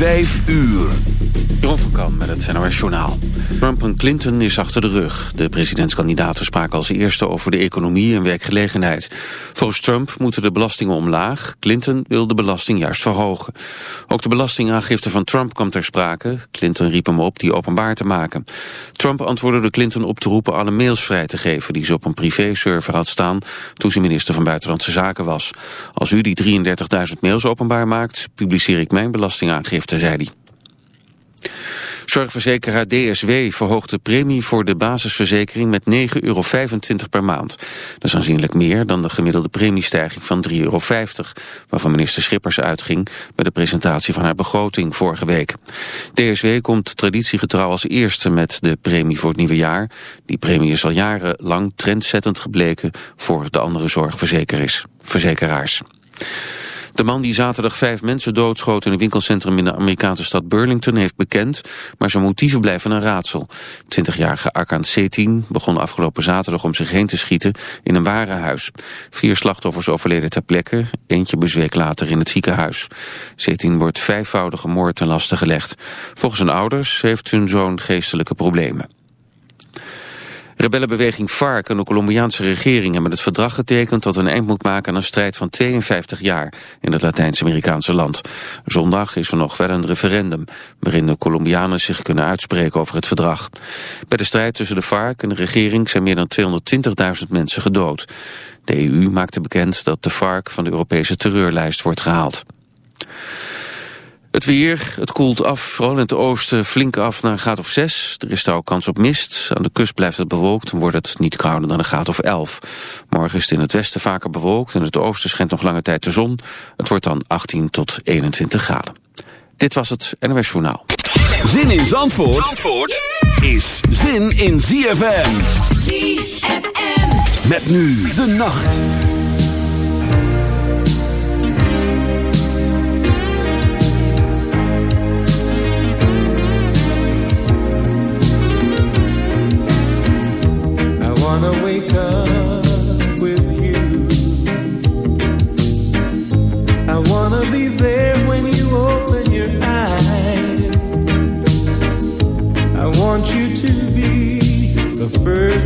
Vijf uur. Jeroen met het NOS Journaal. Trump en Clinton is achter de rug. De presidentskandidaten spraken als eerste over de economie en werkgelegenheid. Volgens Trump moeten de belastingen omlaag. Clinton wil de belasting juist verhogen. Ook de belastingaangifte van Trump kwam ter sprake. Clinton riep hem op die openbaar te maken. Trump antwoordde Clinton op te roepen alle mails vrij te geven... die ze op een privéserver had staan toen ze minister van Buitenlandse Zaken was. Als u die 33.000 mails openbaar maakt, publiceer ik mijn belastingaangifte, zei hij. Zorgverzekeraar DSW verhoogt de premie voor de basisverzekering met 9,25 euro per maand. Dat is aanzienlijk meer dan de gemiddelde premiestijging van 3,50 euro, waarvan minister Schippers uitging bij de presentatie van haar begroting vorige week. DSW komt traditiegetrouw als eerste met de premie voor het nieuwe jaar. Die premie is al jarenlang trendzettend gebleken voor de andere zorgverzekeraars. De man die zaterdag vijf mensen doodschoot in een winkelcentrum in de Amerikaanse stad Burlington heeft bekend, maar zijn motieven blijven een raadsel. 20-jarige Arkan Setin begon afgelopen zaterdag om zich heen te schieten in een warenhuis. Vier slachtoffers overleden ter plekke, eentje bezweek later in het ziekenhuis. Setin wordt vijfvoudige moord ten laste gelegd. Volgens zijn ouders heeft hun zoon geestelijke problemen. Rebellenbeweging FARC en de Colombiaanse regering hebben het verdrag getekend dat een eind moet maken aan een strijd van 52 jaar in het Latijns-Amerikaanse land. Zondag is er nog wel een referendum waarin de Colombianen zich kunnen uitspreken over het verdrag. Bij de strijd tussen de FARC en de regering zijn meer dan 220.000 mensen gedood. De EU maakte bekend dat de FARC van de Europese terreurlijst wordt gehaald. Het weer, het koelt af, vooral in het oosten flink af naar een graad of 6. Er is daar ook kans op mist. Aan de kust blijft het bewolkt en wordt het niet kouder dan een graad of 11. Morgen is het in het westen vaker bewolkt. In het oosten schijnt nog lange tijd de zon. Het wordt dan 18 tot 21 graden. Dit was het NOS Journaal. Zin in Zandvoort, Zandvoort is zin in ZFM. ZFM. Met nu de nacht.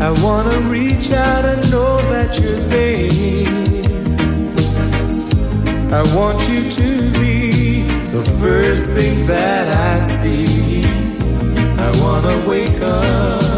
I wanna reach out and know that you're there. I want you to be the first thing that I see. I wanna wake up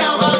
now.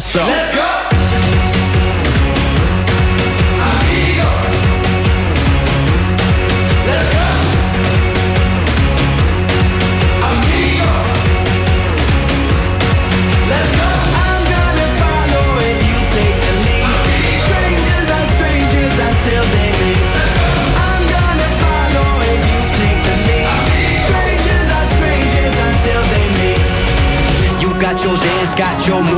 so. Let's go! I'm gonna follow and you take the lead Strangers are strangers until they meet you take the lead Strangers are strangers until they meet You got your move, got your drum.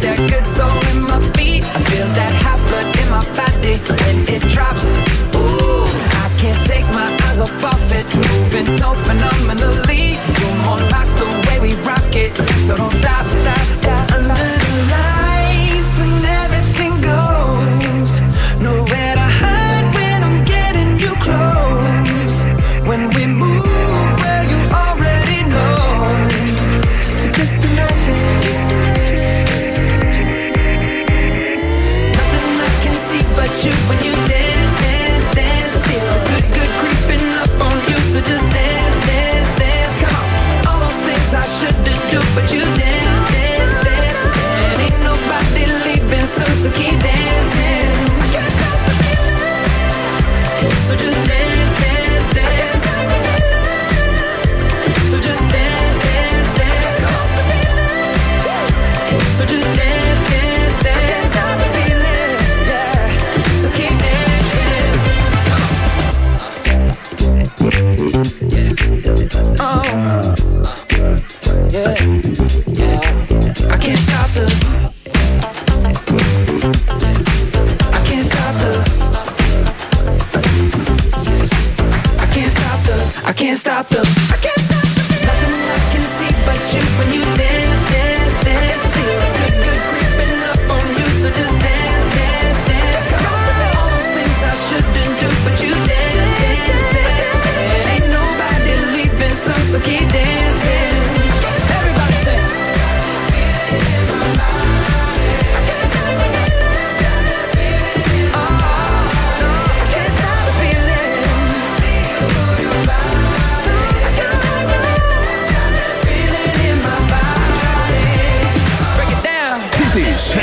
That good soul in my feet. I feel that hot blood in my body when it drops.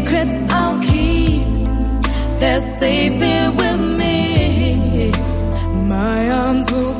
secrets I'll keep. They're safe here with me. My arms will.